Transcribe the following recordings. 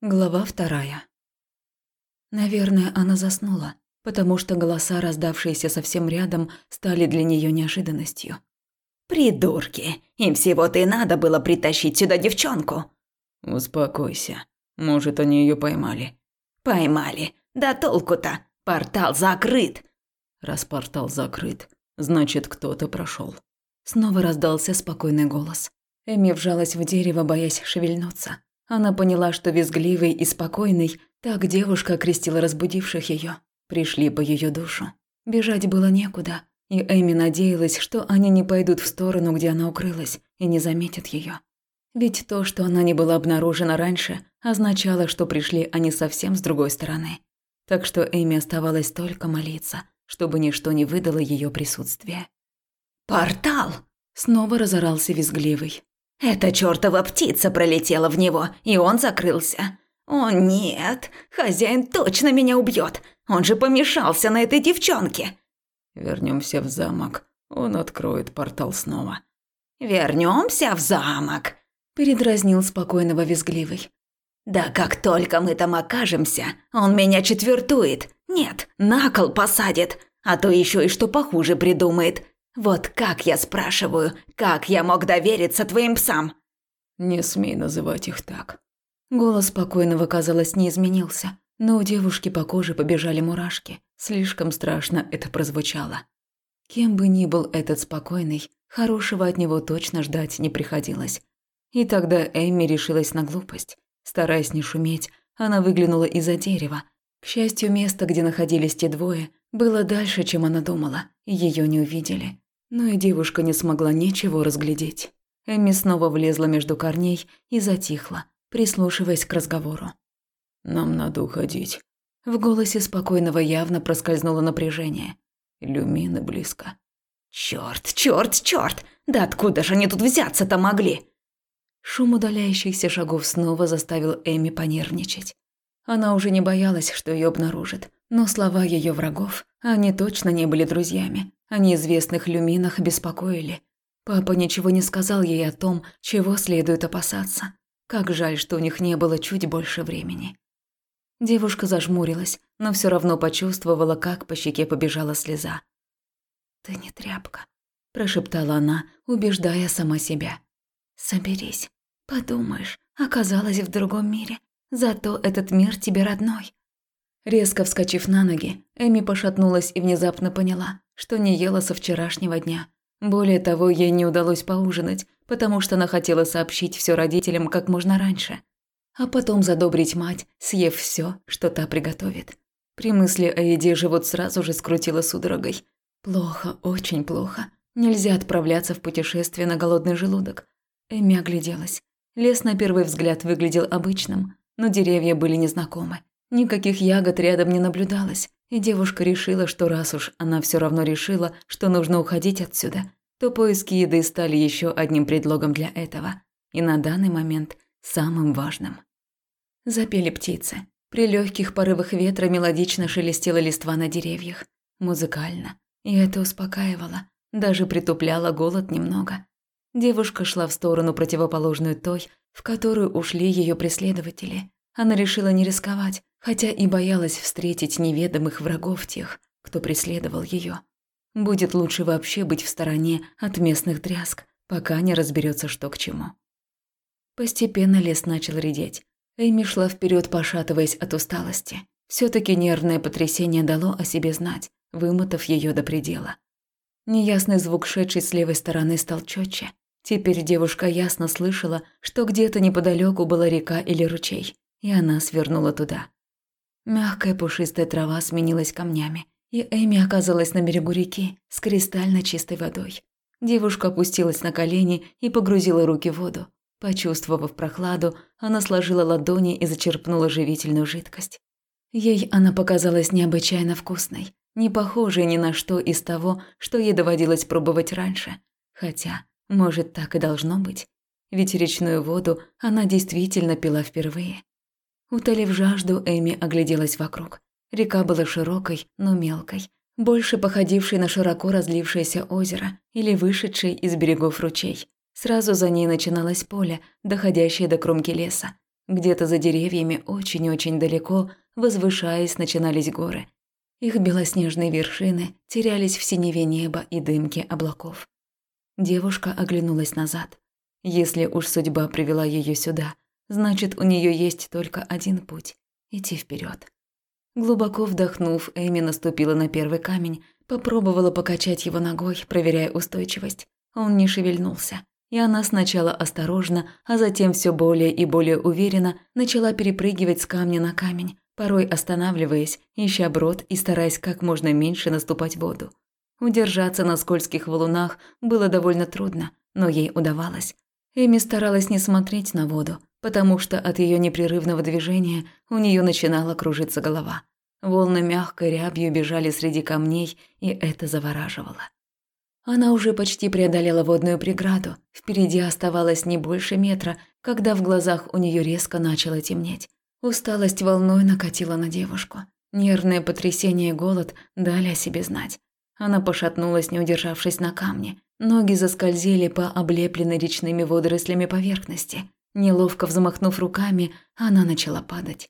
Глава вторая. Наверное, она заснула, потому что голоса, раздавшиеся совсем рядом, стали для нее неожиданностью. «Придурки! Им всего-то и надо было притащить сюда девчонку!» «Успокойся. Может, они ее поймали». «Поймали. Да толку-то! Портал закрыт!» «Раз портал закрыт, значит, кто-то прошел. Снова раздался спокойный голос. Эми вжалась в дерево, боясь шевельнуться. Она поняла, что визгливый и спокойный, так девушка окрестила разбудивших ее, пришли по ее душу. Бежать было некуда, и Эми надеялась, что они не пойдут в сторону, где она укрылась, и не заметят ее. Ведь то, что она не была обнаружена раньше, означало, что пришли они совсем с другой стороны. Так что Эми оставалось только молиться, чтобы ничто не выдало ее присутствие. «Портал!» – снова разорался визгливый. Эта чертова птица пролетела в него, и он закрылся. О нет, хозяин точно меня убьет. Он же помешался на этой девчонке. Вернемся в замок. Он откроет портал снова. Вернемся в замок, передразнил спокойного визгливый. Да как только мы там окажемся, он меня четвертует. Нет, на кол посадит, а то еще и что похуже придумает. Вот как я спрашиваю, как я мог довериться твоим псам? Не смей называть их так. Голос спокойного, казалось, не изменился, но у девушки по коже побежали мурашки. Слишком страшно это прозвучало. Кем бы ни был этот спокойный, хорошего от него точно ждать не приходилось. И тогда Эми решилась на глупость. Стараясь не шуметь, она выглянула из-за дерева. К счастью, место, где находились те двое, было дальше, чем она думала, и её не увидели. Но и девушка не смогла ничего разглядеть. Эми снова влезла между корней и затихла, прислушиваясь к разговору. «Нам надо уходить». В голосе спокойного явно проскользнуло напряжение. Люмины близко. «Чёрт, чёрт, чёрт! Да откуда же они тут взяться-то могли?» Шум удаляющихся шагов снова заставил Эми понервничать. Она уже не боялась, что ее обнаружат, но слова ее врагов, они точно не были друзьями, о неизвестных люминах беспокоили. Папа ничего не сказал ей о том, чего следует опасаться. Как жаль, что у них не было чуть больше времени. Девушка зажмурилась, но все равно почувствовала, как по щеке побежала слеза. «Ты не тряпка», – прошептала она, убеждая сама себя. «Соберись, подумаешь, оказалась в другом мире. Зато этот мир тебе родной». Резко вскочив на ноги, Эми пошатнулась и внезапно поняла, что не ела со вчерашнего дня. Более того, ей не удалось поужинать, потому что она хотела сообщить все родителям как можно раньше, а потом задобрить мать, съев все, что та приготовит. При мысли о еде живот сразу же скрутило судорогой. Плохо, очень плохо. Нельзя отправляться в путешествие на голодный желудок. Эми огляделась. Лес на первый взгляд выглядел обычным, но деревья были незнакомы. Никаких ягод рядом не наблюдалось. И девушка решила, что раз уж она все равно решила, что нужно уходить отсюда, то поиски еды стали еще одним предлогом для этого. И на данный момент самым важным. Запели птицы. При легких порывах ветра мелодично шелестела листва на деревьях. Музыкально. И это успокаивало. Даже притупляло голод немного. Девушка шла в сторону противоположную той, в которую ушли ее преследователи. Она решила не рисковать, хотя и боялась встретить неведомых врагов тех, кто преследовал ее. Будет лучше вообще быть в стороне от местных дрязг, пока не разберется, что к чему. Постепенно лес начал редеть. Эми шла вперед, пошатываясь от усталости. все таки нервное потрясение дало о себе знать, вымотав ее до предела. Неясный звук, шедший с левой стороны, стал четче. Теперь девушка ясно слышала, что где-то неподалеку была река или ручей, и она свернула туда. Мягкая пушистая трава сменилась камнями, и Эми оказалась на берегу реки с кристально чистой водой. Девушка опустилась на колени и погрузила руки в воду. Почувствовав прохладу, она сложила ладони и зачерпнула живительную жидкость. Ей она показалась необычайно вкусной, не похожей ни на что из того, что ей доводилось пробовать раньше. Хотя, может, так и должно быть. Ведь речную воду она действительно пила впервые. Утолив жажду, Эми огляделась вокруг. Река была широкой, но мелкой, больше походившей на широко разлившееся озеро или вышедший из берегов ручей. Сразу за ней начиналось поле, доходящее до кромки леса. Где-то за деревьями очень-очень далеко, возвышаясь, начинались горы. Их белоснежные вершины терялись в синеве неба и дымке облаков. Девушка оглянулась назад. Если уж судьба привела ее сюда, значит, у нее есть только один путь – идти вперед. Глубоко вдохнув, Эми наступила на первый камень, попробовала покачать его ногой, проверяя устойчивость. Он не шевельнулся. И она сначала осторожно, а затем все более и более уверенно начала перепрыгивать с камня на камень, порой останавливаясь, ища брод и стараясь как можно меньше наступать воду. Удержаться на скользких валунах было довольно трудно, но ей удавалось. Эми старалась не смотреть на воду, потому что от ее непрерывного движения у нее начинала кружиться голова. Волны мягкой рябью бежали среди камней, и это завораживало. Она уже почти преодолела водную преграду. Впереди оставалось не больше метра, когда в глазах у нее резко начало темнеть. Усталость волной накатила на девушку. Нервное потрясение и голод дали о себе знать. Она пошатнулась, не удержавшись на камне. Ноги заскользили по облепленной речными водорослями поверхности. Неловко взмахнув руками, она начала падать.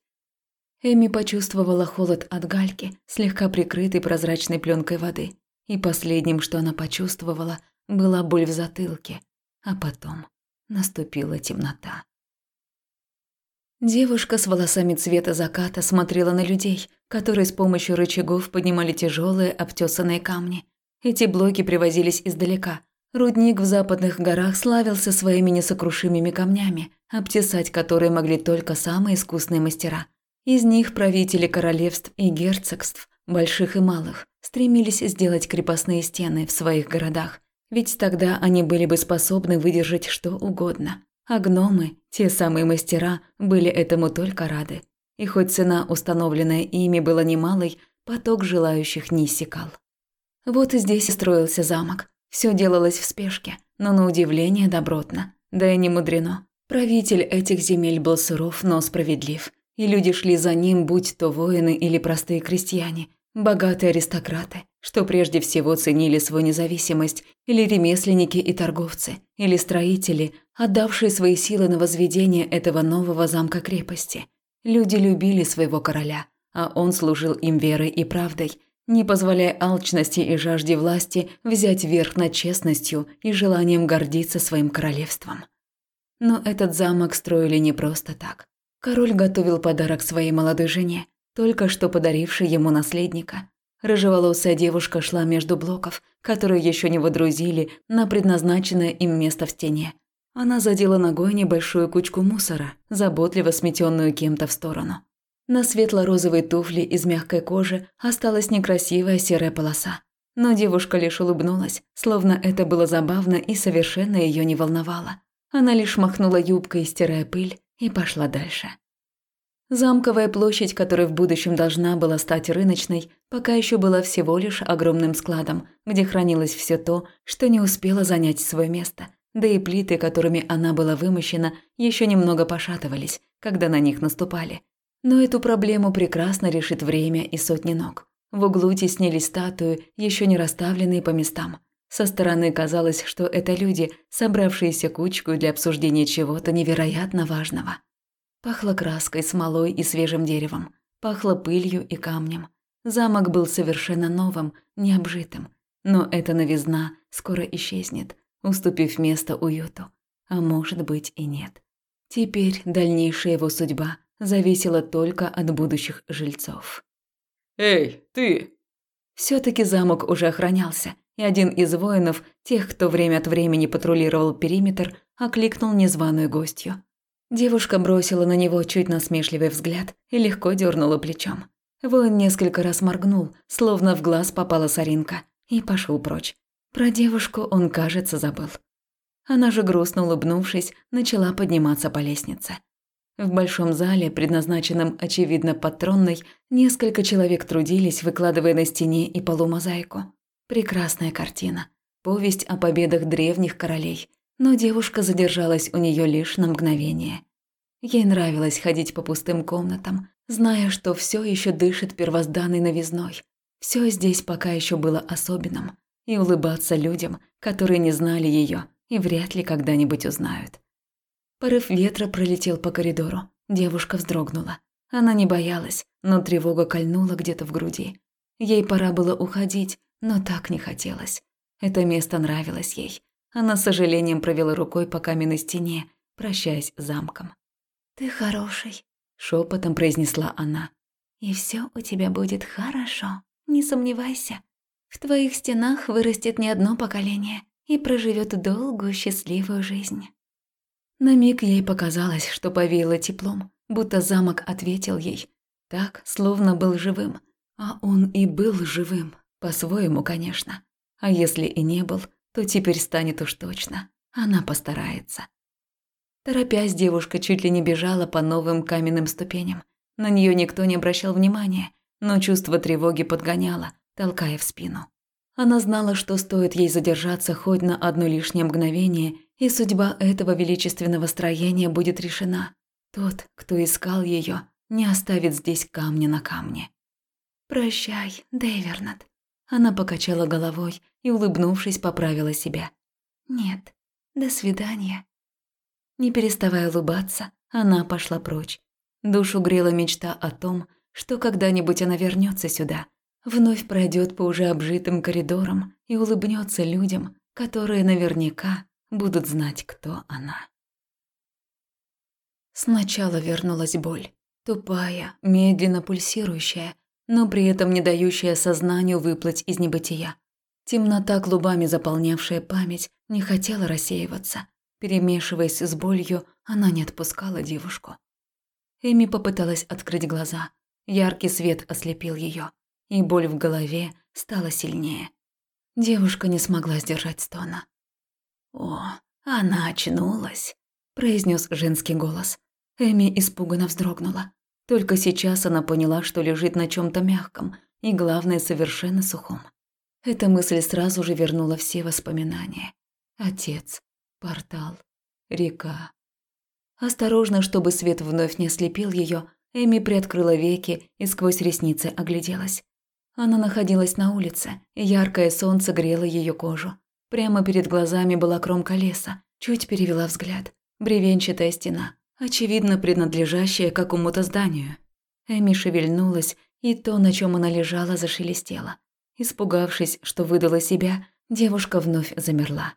Эми почувствовала холод от гальки, слегка прикрытой прозрачной пленкой воды. И последним, что она почувствовала, была боль в затылке. А потом наступила темнота. Девушка с волосами цвета заката смотрела на людей, которые с помощью рычагов поднимали тяжелые обтесанные камни. Эти блоки привозились издалека. Рудник в западных горах славился своими несокрушимыми камнями, обтесать которые могли только самые искусные мастера. Из них правители королевств и герцогств, больших и малых, стремились сделать крепостные стены в своих городах, ведь тогда они были бы способны выдержать что угодно. А гномы, те самые мастера, были этому только рады. И хоть цена, установленная ими, была немалой, поток желающих не иссякал. Вот и здесь и строился замок. Все делалось в спешке, но на удивление добротно. Да и не мудрено. Правитель этих земель был суров, но справедлив. И люди шли за ним, будь то воины или простые крестьяне, богатые аристократы, что прежде всего ценили свою независимость, или ремесленники и торговцы, или строители, отдавшие свои силы на возведение этого нового замка-крепости. Люди любили своего короля, а он служил им верой и правдой, не позволяя алчности и жажде власти взять верх над честностью и желанием гордиться своим королевством. Но этот замок строили не просто так. Король готовил подарок своей молодой жене, только что подарившей ему наследника. Рыжеволосая девушка шла между блоков, которые еще не водрузили на предназначенное им место в стене. Она задела ногой небольшую кучку мусора, заботливо сметенную кем-то в сторону. На светло-розовой туфле из мягкой кожи осталась некрасивая серая полоса. Но девушка лишь улыбнулась, словно это было забавно и совершенно ее не волновало. Она лишь махнула юбкой, стирая пыль, и пошла дальше. Замковая площадь, которая в будущем должна была стать рыночной, пока еще была всего лишь огромным складом, где хранилось все то, что не успело занять свое место. Да и плиты, которыми она была вымощена, еще немного пошатывались, когда на них наступали. Но эту проблему прекрасно решит время и сотни ног. В углу теснились статуи, еще не расставленные по местам. Со стороны казалось, что это люди, собравшиеся кучку для обсуждения чего-то невероятно важного. Пахло краской, смолой и свежим деревом. Пахло пылью и камнем. Замок был совершенно новым, необжитым. Но эта новизна скоро исчезнет, уступив место уюту. А может быть и нет. Теперь дальнейшая его судьба зависела только от будущих жильцов. «Эй, ты!» все таки замок уже охранялся, и один из воинов, тех, кто время от времени патрулировал периметр, окликнул незваную гостью. Девушка бросила на него чуть насмешливый взгляд и легко дернула плечом. Воин несколько раз моргнул, словно в глаз попала соринка, и пошел прочь. Про девушку он, кажется, забыл. Она же, грустно улыбнувшись, начала подниматься по лестнице. В большом зале, предназначенном, очевидно, под тронной, несколько человек трудились, выкладывая на стене и полу мозаику. Прекрасная картина. Повесть о победах древних королей, но девушка задержалась у нее лишь на мгновение. Ей нравилось ходить по пустым комнатам, зная, что все еще дышит первозданной новизной. Все здесь пока еще было особенным, и улыбаться людям, которые не знали ее и вряд ли когда-нибудь узнают. Порыв ветра пролетел по коридору. Девушка вздрогнула. Она не боялась, но тревога кольнула где-то в груди. Ей пора было уходить, но так не хотелось. Это место нравилось ей. Она с сожалением провела рукой по каменной стене, прощаясь с замком. «Ты хороший», – шепотом произнесла она. «И все у тебя будет хорошо, не сомневайся. В твоих стенах вырастет не одно поколение и проживет долгую счастливую жизнь». На миг ей показалось, что повеяло теплом, будто замок ответил ей. Так, словно был живым. А он и был живым, по-своему, конечно. А если и не был, то теперь станет уж точно. Она постарается. Торопясь, девушка чуть ли не бежала по новым каменным ступеням. На нее никто не обращал внимания, но чувство тревоги подгоняло, толкая в спину. Она знала, что стоит ей задержаться хоть на одно лишнее мгновение, и судьба этого величественного строения будет решена. Тот, кто искал ее, не оставит здесь камня на камне. «Прощай, Дейвернат». Она покачала головой и, улыбнувшись, поправила себя. «Нет, до свидания». Не переставая улыбаться, она пошла прочь. Душу грела мечта о том, что когда-нибудь она вернется сюда, вновь пройдет по уже обжитым коридорам и улыбнется людям, которые наверняка будут знать, кто она. Сначала вернулась боль, тупая, медленно пульсирующая, но при этом не дающая сознанию выплыть из небытия. Темнота, клубами заполнявшая память, не хотела рассеиваться. Перемешиваясь с болью, она не отпускала девушку. Эми попыталась открыть глаза. Яркий свет ослепил ее, и боль в голове стала сильнее. Девушка не смогла сдержать стона. «О, она очнулась», – произнес женский голос. Эми испуганно вздрогнула. Только сейчас она поняла, что лежит на чем то мягком и, главное, совершенно сухом. Эта мысль сразу же вернула все воспоминания. Отец, Портал. Река. Осторожно, чтобы свет вновь не ослепил ее, Эми приоткрыла веки и сквозь ресницы огляделась. Она находилась на улице, и яркое солнце грело ее кожу. Прямо перед глазами была кромка леса. Чуть перевела взгляд. Бревенчатая стена, очевидно принадлежащая какому-то зданию. Эми шевельнулась, и то, на чем она лежала, зашелестело. Испугавшись, что выдала себя, девушка вновь замерла.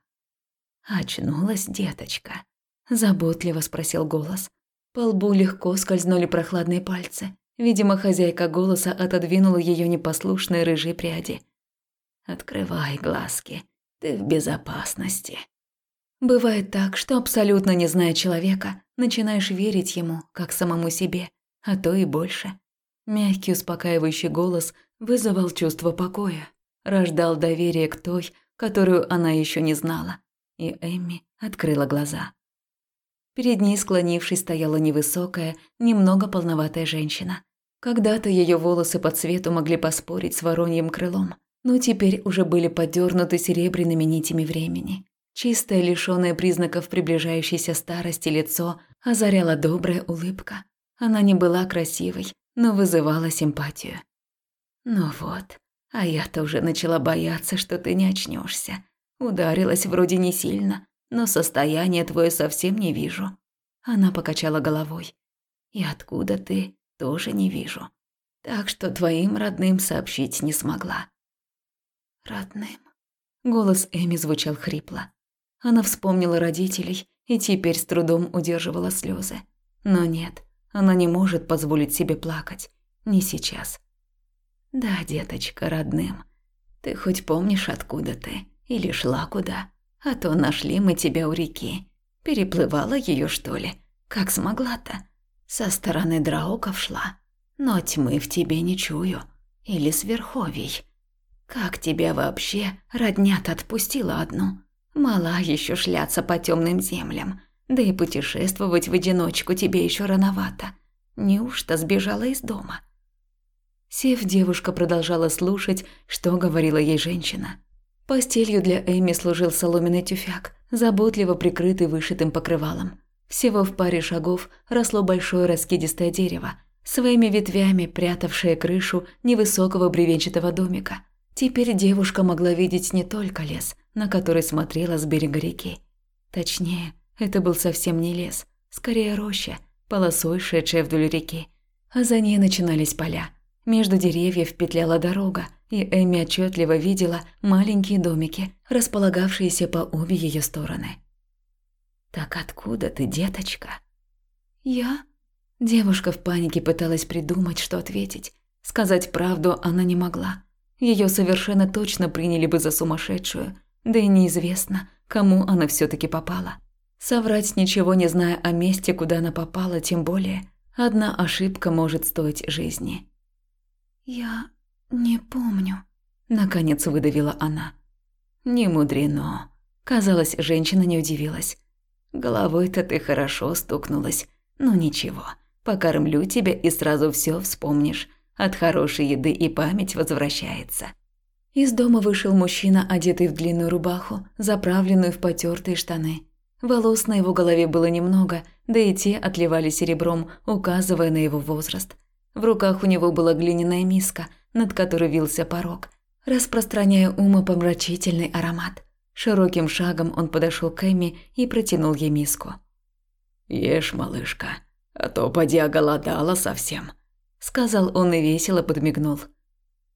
«Очнулась деточка?» – заботливо спросил голос. По лбу легко скользнули прохладные пальцы. Видимо, хозяйка голоса отодвинула ее непослушные рыжие пряди. «Открывай глазки, ты в безопасности». Бывает так, что абсолютно не зная человека, начинаешь верить ему, как самому себе, а то и больше. Мягкий успокаивающий голос вызывал чувство покоя, рождал доверие к той, которую она еще не знала и Эмми открыла глаза. Перед ней, склонившись, стояла невысокая, немного полноватая женщина. Когда-то ее волосы по цвету могли поспорить с вороньим крылом, но теперь уже были подернуты серебряными нитями времени. Чистое, лишённое признаков приближающейся старости лицо озаряла добрая улыбка. Она не была красивой, но вызывала симпатию. «Ну вот, а я-то уже начала бояться, что ты не очнешься. Ударилась вроде не сильно, но состояние твое совсем не вижу. Она покачала головой. И откуда ты, тоже не вижу. Так что твоим родным сообщить не смогла. Родным. Голос Эми звучал хрипло. Она вспомнила родителей и теперь с трудом удерживала слезы. Но нет, она не может позволить себе плакать. Не сейчас. Да, деточка, родным. Ты хоть помнишь, откуда ты? Или шла куда? А то нашли мы тебя у реки. Переплывала ее что ли? Как смогла-то? Со стороны драуков шла. Но тьмы в тебе не чую. Или с верховий. Как тебя вообще родня-то отпустила одну? Мала еще шляться по темным землям. Да и путешествовать в одиночку тебе еще рановато. Неужто сбежала из дома?» Сев, девушка продолжала слушать, что говорила ей женщина. Постелью для Эми служил соломенный тюфяк, заботливо прикрытый вышитым покрывалом. Всего в паре шагов росло большое раскидистое дерево, своими ветвями прятавшее крышу невысокого бревенчатого домика. Теперь девушка могла видеть не только лес, на который смотрела с берега реки. Точнее, это был совсем не лес, скорее роща, полосой шедшая вдоль реки. А за ней начинались поля. Между деревьев петляла дорога, и Эми отчетливо видела маленькие домики, располагавшиеся по обе ее стороны. «Так откуда ты, деточка?» «Я?» Девушка в панике пыталась придумать, что ответить. Сказать правду она не могла. Ее совершенно точно приняли бы за сумасшедшую, да и неизвестно, кому она все таки попала. Соврать, ничего не зная о месте, куда она попала, тем более, одна ошибка может стоить жизни. «Я не помню», – наконец выдавила она. «Не мудрено». Казалось, женщина не удивилась. «Головой-то ты хорошо стукнулась. Ну ничего, покормлю тебя и сразу все вспомнишь. От хорошей еды и память возвращается». Из дома вышел мужчина, одетый в длинную рубаху, заправленную в потертые штаны. Волос на его голове было немного, да и те отливали серебром, указывая на его возраст. В руках у него была глиняная миска, над которой вился порог, распространяя умопомрачительный аромат. Широким шагом он подошел к Эми и протянул ей миску. «Ешь, малышка, а то поди оголодала совсем», – сказал он и весело подмигнул.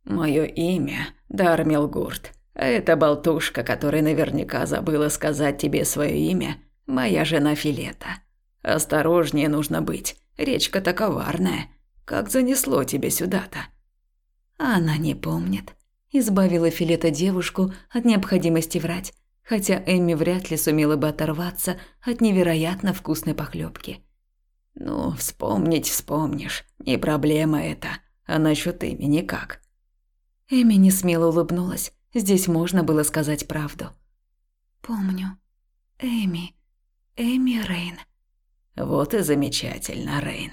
«Мое имя Дармил Гурт, а эта болтушка, которая наверняка забыла сказать тебе свое имя, моя жена Филета. Осторожнее нужно быть, речка-то коварная, как занесло тебя сюда-то?» Она не помнит. Избавила Филета девушку от необходимости врать, хотя Эмми вряд ли сумела бы оторваться от невероятно вкусной похлебки. «Ну, вспомнить вспомнишь, не проблема это, а насчет имени как?» Эми не смело улыбнулась, здесь можно было сказать правду. «Помню. Эми. Эми Рейн». «Вот и замечательно, Рейн.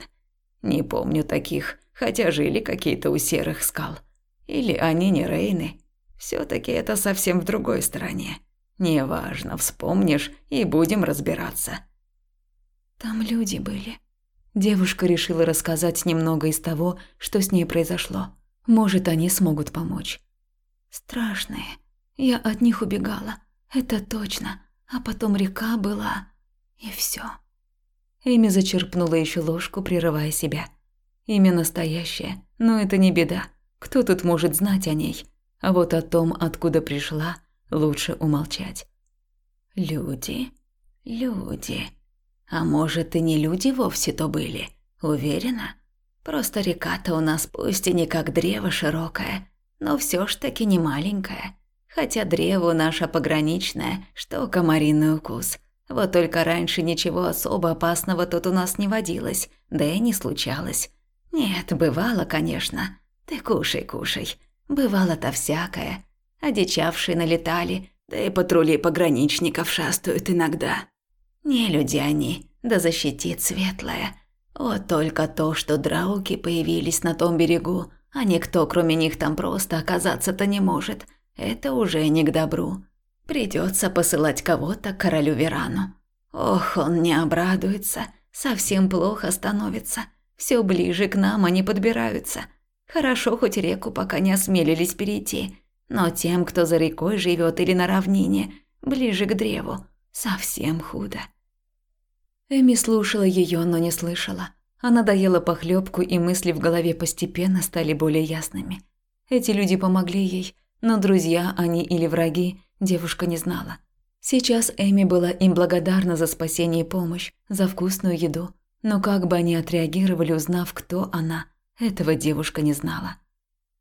Не помню таких, хотя жили какие-то у серых скал. Или они не Рейны. все таки это совсем в другой стороне. Неважно, вспомнишь и будем разбираться. Там люди были. Девушка решила рассказать немного из того, что с ней произошло. Может, они смогут помочь. Страшные. Я от них убегала. Это точно. А потом река была. И все. Эми зачерпнула еще ложку, прерывая себя. Имя настоящее, но это не беда. Кто тут может знать о ней? А вот о том, откуда пришла, лучше умолчать. Люди, люди. А может, и не люди вовсе-то были? Уверена? Просто река-то у нас пусть и не как древо широкое, но все ж таки не маленькая. Хотя древо наше пограничное, что комариный укус – вот только раньше ничего особо опасного тут у нас не водилось, да и не случалось. Нет, бывало, конечно. Ты кушай, кушай. Бывало-то всякое. Одичавшие налетали, да и патрули пограничников шастают иногда. Не люди они, да защитит светлая. Вот только то, что драуки появились на том берегу, а никто кроме них там просто оказаться-то не может, это уже не к добру. Придется посылать кого-то к королю Верану. Ох, он не обрадуется, совсем плохо становится. Все ближе к нам они подбираются. Хорошо, хоть реку пока не осмелились перейти. Но тем, кто за рекой живет или на равнине, ближе к древу, совсем худо. Эми слушала ее, но не слышала. Она доела похлебку, и мысли в голове постепенно стали более ясными. Эти люди помогли ей, но друзья они или враги, девушка не знала. Сейчас Эми была им благодарна за спасение и помощь, за вкусную еду. Но как бы они отреагировали, узнав, кто она, этого девушка не знала.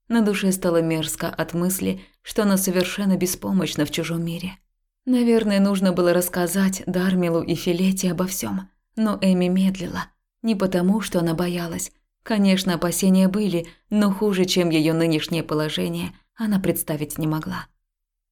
На душе стало мерзко от мысли, что она совершенно беспомощна в чужом мире. Наверное, нужно было рассказать Дармилу и Филете обо всем, но Эми медлила. Не потому, что она боялась. Конечно, опасения были, но хуже, чем ее нынешнее положение, она представить не могла.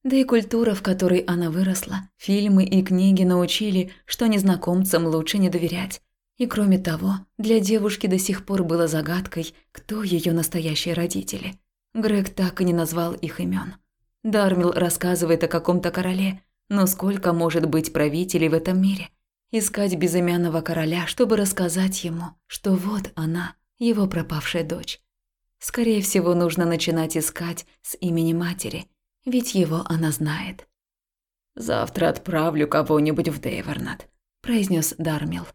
Да и культура, в которой она выросла, фильмы и книги научили, что незнакомцам лучше не доверять. И кроме того, для девушки до сих пор было загадкой, кто ее настоящие родители. Грег так и не назвал их имен. Дармил рассказывает о каком-то короле, но сколько может быть правителей в этом мире? Искать безымянного короля, чтобы рассказать ему, что вот она, его пропавшая дочь. Скорее всего, нужно начинать искать с имени матери, ведь его она знает. «Завтра отправлю кого-нибудь в Дейвернат», – произнес Дармил.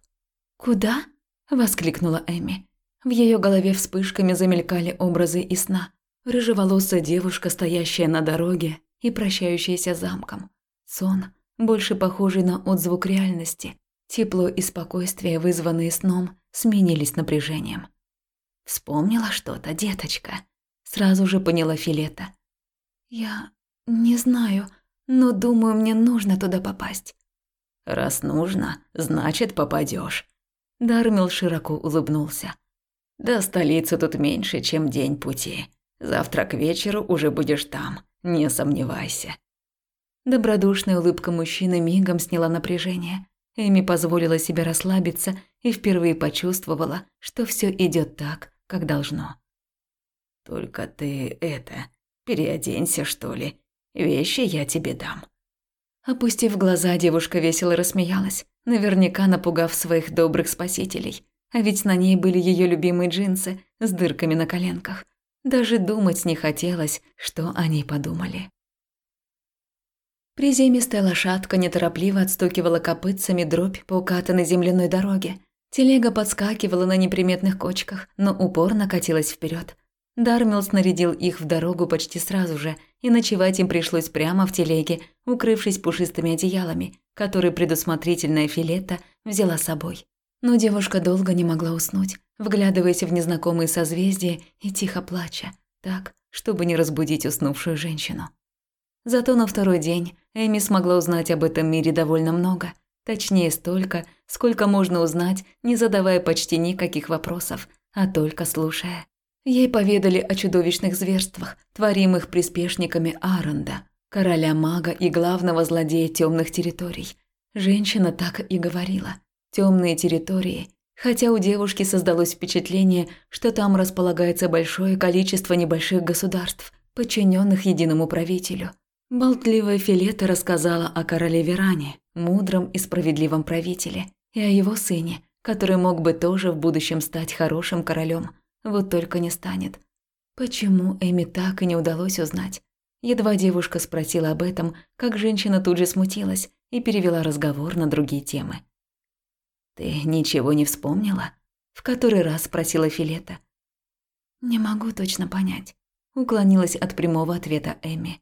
«Куда?» – воскликнула Эми. В ее голове вспышками замелькали образы и сна. Рыжеволосая девушка, стоящая на дороге и прощающаяся замком. Сон, больше похожий на отзвук реальности. Тепло и спокойствие, вызванные сном, сменились напряжением. «Вспомнила что-то, деточка?» Сразу же поняла Филета. «Я не знаю, но думаю, мне нужно туда попасть». «Раз нужно, значит попадешь. Дармил широко улыбнулся. До столицы тут меньше, чем день пути. Завтра к вечеру уже будешь там, не сомневайся. Добродушная улыбка мужчины мигом сняла напряжение. Эми позволила себе расслабиться и впервые почувствовала, что все идет так, как должно. «Только ты это, переоденься, что ли. Вещи я тебе дам». Опустив глаза, девушка весело рассмеялась, наверняка напугав своих добрых спасителей. А ведь на ней были ее любимые джинсы с дырками на коленках. Даже думать не хотелось, что они подумали. Приземистая лошадка неторопливо отстукивала копытцами дробь по укатанной земляной дороге. Телега подскакивала на неприметных кочках, но упорно катилась вперед. Дармил снарядил их в дорогу почти сразу же, и ночевать им пришлось прямо в телеге, укрывшись пушистыми одеялами, которые предусмотрительная Филетта взяла с собой. Но девушка долго не могла уснуть, вглядываясь в незнакомые созвездия и тихо плача, так, чтобы не разбудить уснувшую женщину. Зато на второй день Эми смогла узнать об этом мире довольно много, точнее столько, сколько можно узнать, не задавая почти никаких вопросов, а только слушая. Ей поведали о чудовищных зверствах, творимых приспешниками Аранда, короля мага и главного злодея темных территорий. Женщина так и говорила – темные территории, хотя у девушки создалось впечатление, что там располагается большое количество небольших государств, подчиненных единому правителю. Болтливая Филета рассказала о короле Веране, мудром и справедливом правителе, и о его сыне, который мог бы тоже в будущем стать хорошим королем, вот только не станет. Почему Эми так и не удалось узнать? Едва девушка спросила об этом, как женщина тут же смутилась и перевела разговор на другие темы. «Ты ничего не вспомнила?» – в который раз спросила Филета. «Не могу точно понять», – уклонилась от прямого ответа Эми.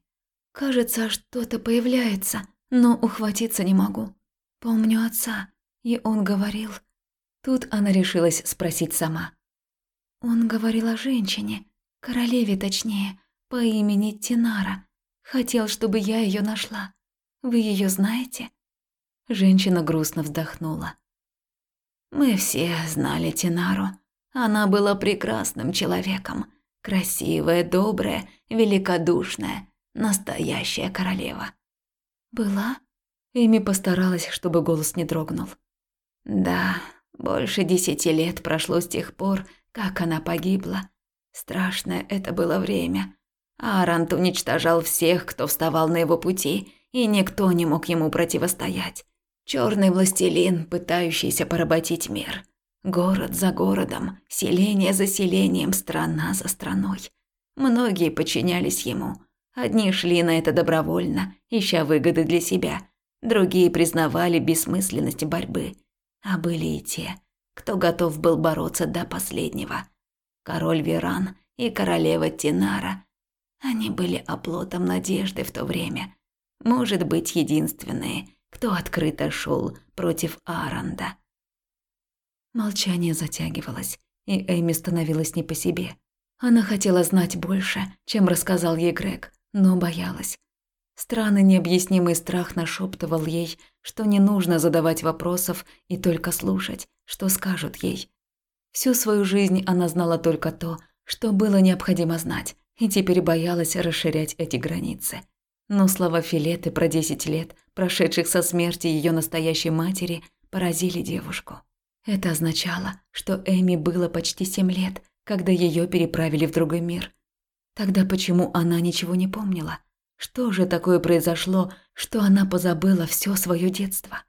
«Кажется, что-то появляется, но ухватиться не могу. Помню отца, и он говорил...» Тут она решилась спросить сама. Он говорил о женщине, королеве точнее, по имени Тинара. Хотел, чтобы я ее нашла. Вы ее знаете?» Женщина грустно вздохнула. Мы все знали Тинару. Она была прекрасным человеком. Красивая, добрая, великодушная, настоящая королева. Была? Эми постаралась, чтобы голос не дрогнул. Да, больше десяти лет прошло с тех пор, как она погибла. Страшное это было время. Арант уничтожал всех, кто вставал на его пути, и никто не мог ему противостоять. Черный властелин, пытающийся поработить мир. Город за городом, селение за селением, страна за страной. Многие подчинялись ему. Одни шли на это добровольно, ища выгоды для себя. Другие признавали бессмысленность борьбы. А были и те, кто готов был бороться до последнего. Король Веран и королева Тинара. Они были оплотом надежды в то время. Может быть, единственные – кто открыто шел против Аранда. Молчание затягивалось, и Эми становилась не по себе. Она хотела знать больше, чем рассказал ей Грег, но боялась. Странный необъяснимый страх нашептывал ей, что не нужно задавать вопросов и только слушать, что скажут ей. Всю свою жизнь она знала только то, что было необходимо знать, и теперь боялась расширять эти границы. Но слова Филеты про десять лет, прошедших со смерти ее настоящей матери, поразили девушку. Это означало, что Эми было почти семь лет, когда ее переправили в другой мир. Тогда почему она ничего не помнила? Что же такое произошло, что она позабыла все свое детство?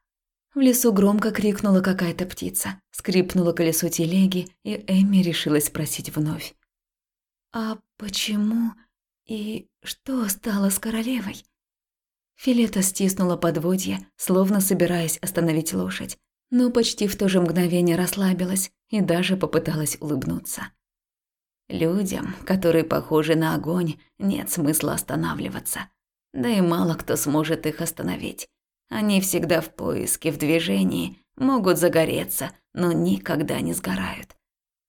В лесу громко крикнула какая-то птица, скрипнуло колесо телеги, и Эми решилась спросить вновь. «А почему и что стало с королевой? Филета стиснула подводье, словно собираясь остановить лошадь. но почти в то же мгновение расслабилась и даже попыталась улыбнуться. Людям, которые похожи на огонь, нет смысла останавливаться. Да и мало кто сможет их остановить. Они всегда в поиске, в движении, могут загореться, но никогда не сгорают.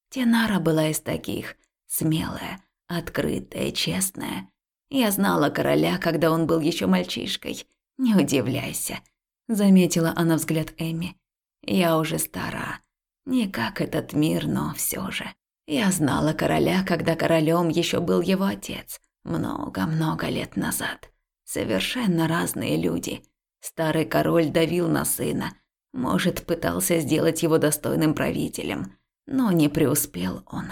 Тенара была из таких, смелая, открытая, честная. Я знала короля, когда он был еще мальчишкой. Не удивляйся, заметила она взгляд Эми. Я уже стара. Не как этот мир, но все же. Я знала короля, когда королем еще был его отец. Много-много лет назад. Совершенно разные люди. Старый король давил на сына. Может, пытался сделать его достойным правителем. Но не преуспел он.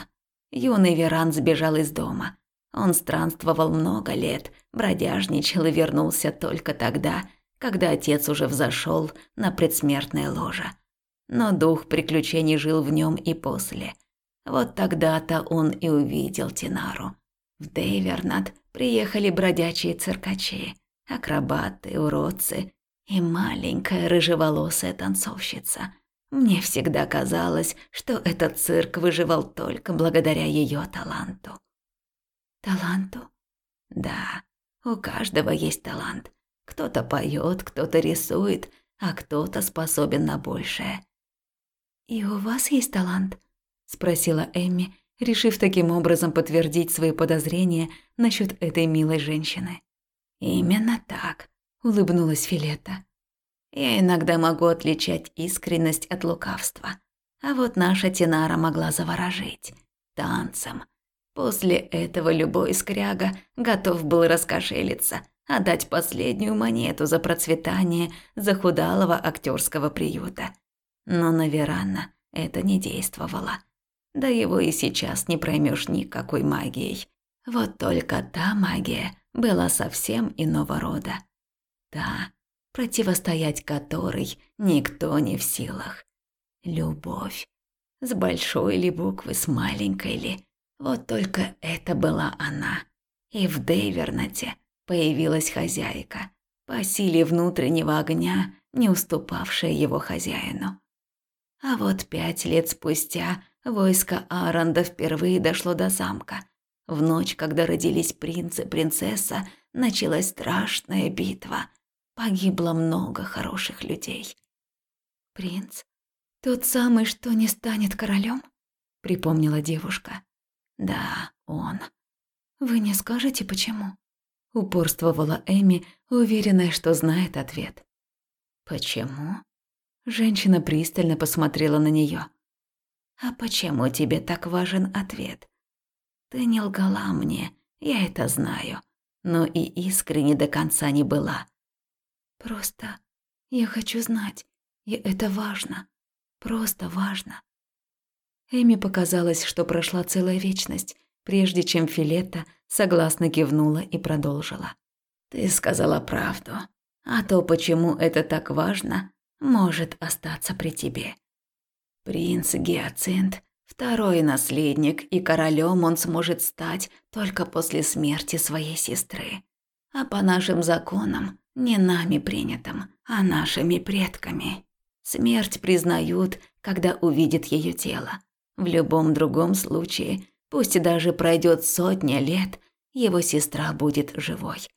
Юный Веран сбежал из дома. Он странствовал много лет, бродяжничал и вернулся только тогда, когда отец уже взошел на предсмертное ложе. Но дух приключений жил в нем и после. Вот тогда-то он и увидел Тинару. В Дейвернат приехали бродячие циркачи, акробаты, уродцы и маленькая рыжеволосая танцовщица. Мне всегда казалось, что этот цирк выживал только благодаря ее таланту. Таланту? Да, у каждого есть талант. Кто-то поет, кто-то рисует, а кто-то способен на большее. «И у вас есть талант?» – спросила Эмми, решив таким образом подтвердить свои подозрения насчет этой милой женщины. «Именно так», – улыбнулась Филетта. «Я иногда могу отличать искренность от лукавства. А вот наша Тинара могла заворожить. Танцем. После этого любой скряга готов был раскошелиться, отдать последнюю монету за процветание захудалого актерского приюта. Но на Верана это не действовало. Да его и сейчас не проймешь никакой магией. Вот только та магия была совсем иного рода. Та, противостоять которой никто не в силах. Любовь. С большой ли буквы, с маленькой ли. Вот только это была она. И в Дейвернате появилась хозяйка, по силе внутреннего огня, не уступавшая его хозяину. А вот пять лет спустя войско Аранда впервые дошло до замка. В ночь, когда родились принц и принцесса, началась страшная битва. Погибло много хороших людей. «Принц? Тот самый, что не станет королем? припомнила девушка. «Да, он. Вы не скажете, почему?» Упорствовала Эми, уверенная, что знает ответ. «Почему?» Женщина пристально посмотрела на нее. «А почему тебе так важен ответ? Ты не лгала мне, я это знаю, но и искренне до конца не была. Просто я хочу знать, и это важно, просто важно». Эми показалось, что прошла целая вечность, прежде чем Филетта согласно кивнула и продолжила. «Ты сказала правду. А то, почему это так важно, может остаться при тебе. Принц Гиацинт – второй наследник, и королем он сможет стать только после смерти своей сестры. А по нашим законам, не нами принятым, а нашими предками. Смерть признают, когда увидят ее тело. В любом другом случае, пусть даже пройдет сотня лет, его сестра будет живой.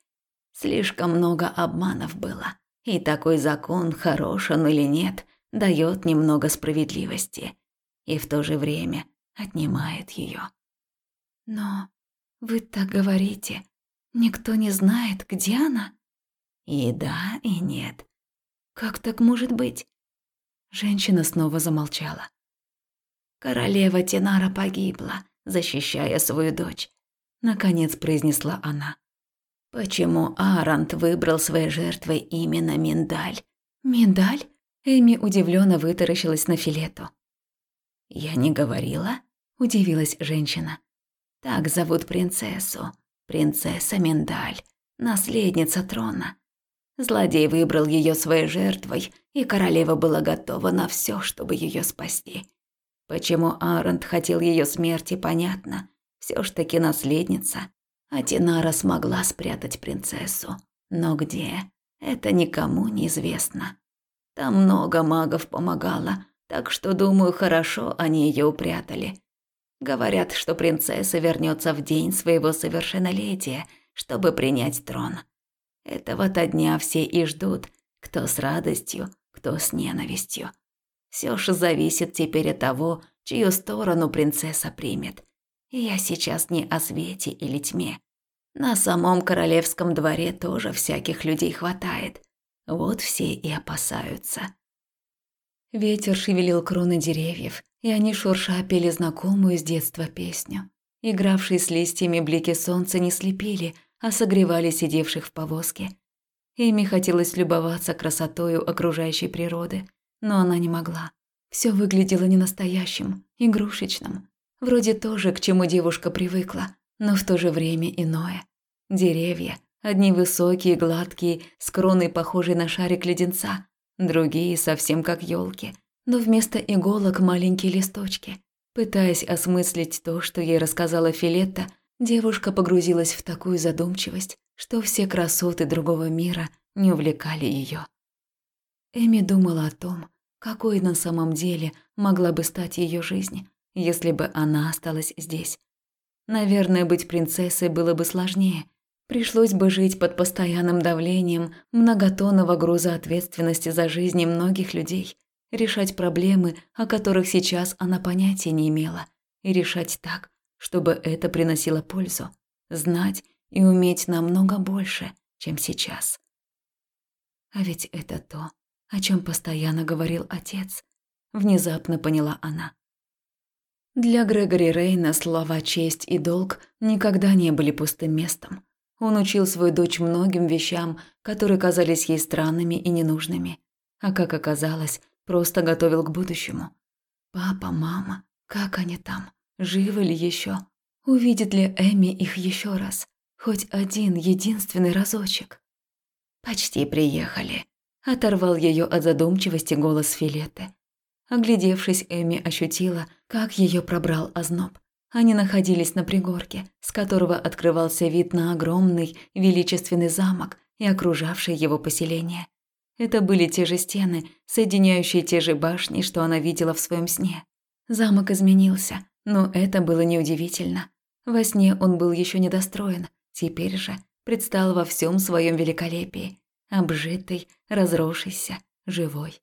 Слишком много обманов было. И такой закон, хорош он или нет, дает немного справедливости. И в то же время отнимает ее. Но вы так говорите. Никто не знает, где она? И да, и нет. Как так может быть? Женщина снова замолчала. Королева Тинара погибла, защищая свою дочь. Наконец произнесла она. Почему Арант выбрал своей жертвой именно Миндаль? Миндаль? Эми удивленно вытаращилась на филету. Я не говорила? Удивилась женщина. Так зовут принцессу. Принцесса Миндаль, наследница трона. Злодей выбрал ее своей жертвой, и королева была готова на все, чтобы ее спасти. Почему Арант хотел ее смерти, понятно. Все ж таки наследница. А Тинара смогла спрятать принцессу. Но где? Это никому не известно. Там много магов помогало, так что, думаю, хорошо они ее упрятали. Говорят, что принцесса вернется в день своего совершеннолетия, чтобы принять трон. Этого-то дня все и ждут, кто с радостью, кто с ненавистью. Все же зависит теперь от того, чью сторону принцесса примет. И я сейчас не о свете или тьме. На самом королевском дворе тоже всяких людей хватает. Вот все и опасаются. Ветер шевелил кроны деревьев, и они шурша пели знакомую с детства песню. Игравшие с листьями блики солнца не слепили, а согревали сидевших в повозке. Эми хотелось любоваться красотою окружающей природы, но она не могла. Все выглядело ненастоящим, игрушечным. Вроде тоже, к чему девушка привыкла, но в то же время иное. Деревья, одни высокие, гладкие, с кроной похожей на шарик леденца, другие совсем как елки, но вместо иголок маленькие листочки. Пытаясь осмыслить то, что ей рассказала Филетта, девушка погрузилась в такую задумчивость, что все красоты другого мира не увлекали ее. Эми думала о том, какой на самом деле могла бы стать ее жизнь, если бы она осталась здесь. Наверное, быть принцессой было бы сложнее. Пришлось бы жить под постоянным давлением многотонного груза ответственности за жизни многих людей, решать проблемы, о которых сейчас она понятия не имела, и решать так, чтобы это приносило пользу, знать и уметь намного больше, чем сейчас. А ведь это то, о чем постоянно говорил отец, внезапно поняла она. Для Грегори Рейна слова «честь» и «долг» никогда не были пустым местом. Он учил свою дочь многим вещам, которые казались ей странными и ненужными. А как оказалось, просто готовил к будущему. Папа, мама, как они там? Живы ли еще? Увидит ли Эми их еще раз? Хоть один, единственный разочек? Почти приехали. Оторвал ее от задумчивости голос Филетты. Оглядевшись, Эми ощутила, как ее пробрал озноб. Они находились на пригорке, с которого открывался вид на огромный, величественный замок и окружавшее его поселение. Это были те же стены, соединяющие те же башни, что она видела в своем сне. Замок изменился, но это было неудивительно. Во сне он был еще недостроен, теперь же предстал во всем своем великолепии, обжитый, разросшийся, живой.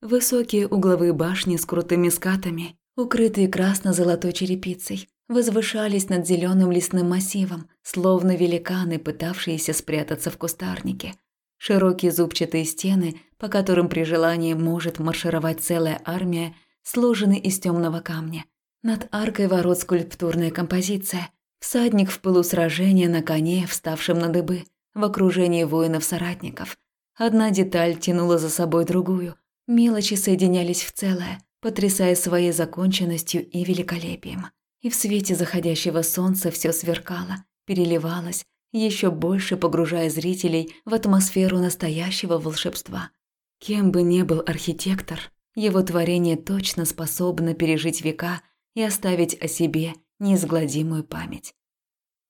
Высокие угловые башни с крутыми скатами, укрытые красно-золотой черепицей, возвышались над зеленым лесным массивом, словно великаны, пытавшиеся спрятаться в кустарнике. Широкие зубчатые стены, по которым при желании может маршировать целая армия, сложены из темного камня. Над аркой ворот скульптурная композиция. Всадник в пылу сражения на коне, вставшем на дыбы, в окружении воинов-соратников. Одна деталь тянула за собой другую, Мелочи соединялись в целое, потрясая своей законченностью и великолепием. И в свете заходящего солнца все сверкало, переливалось, еще больше погружая зрителей в атмосферу настоящего волшебства. Кем бы ни был архитектор, его творение точно способно пережить века и оставить о себе неизгладимую память.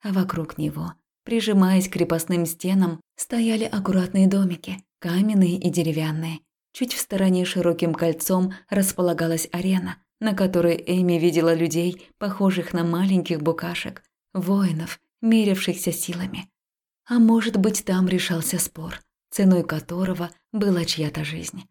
А вокруг него, прижимаясь к крепостным стенам, стояли аккуратные домики, каменные и деревянные, Чуть в стороне широким кольцом располагалась арена, на которой Эми видела людей, похожих на маленьких букашек, воинов, мерившихся силами. А может быть, там решался спор, ценой которого была чья-то жизнь.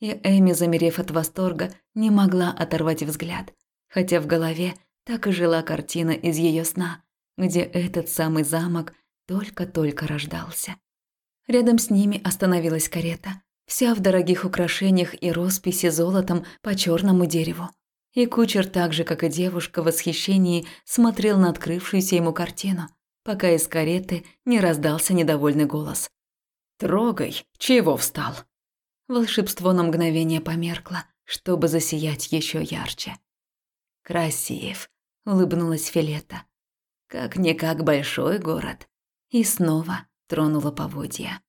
И Эми, замерев от восторга, не могла оторвать взгляд, хотя в голове так и жила картина из ее сна, где этот самый замок только-только рождался. Рядом с ними остановилась карета, вся в дорогих украшениях и росписи золотом по черному дереву. И кучер так же, как и девушка в восхищении, смотрел на открывшуюся ему картину, пока из кареты не раздался недовольный голос. «Трогай, чего встал?» Волшебство на мгновение померкло, чтобы засиять еще ярче. «Красив», — улыбнулась Филета. «Как-никак большой город». И снова тронула поводья.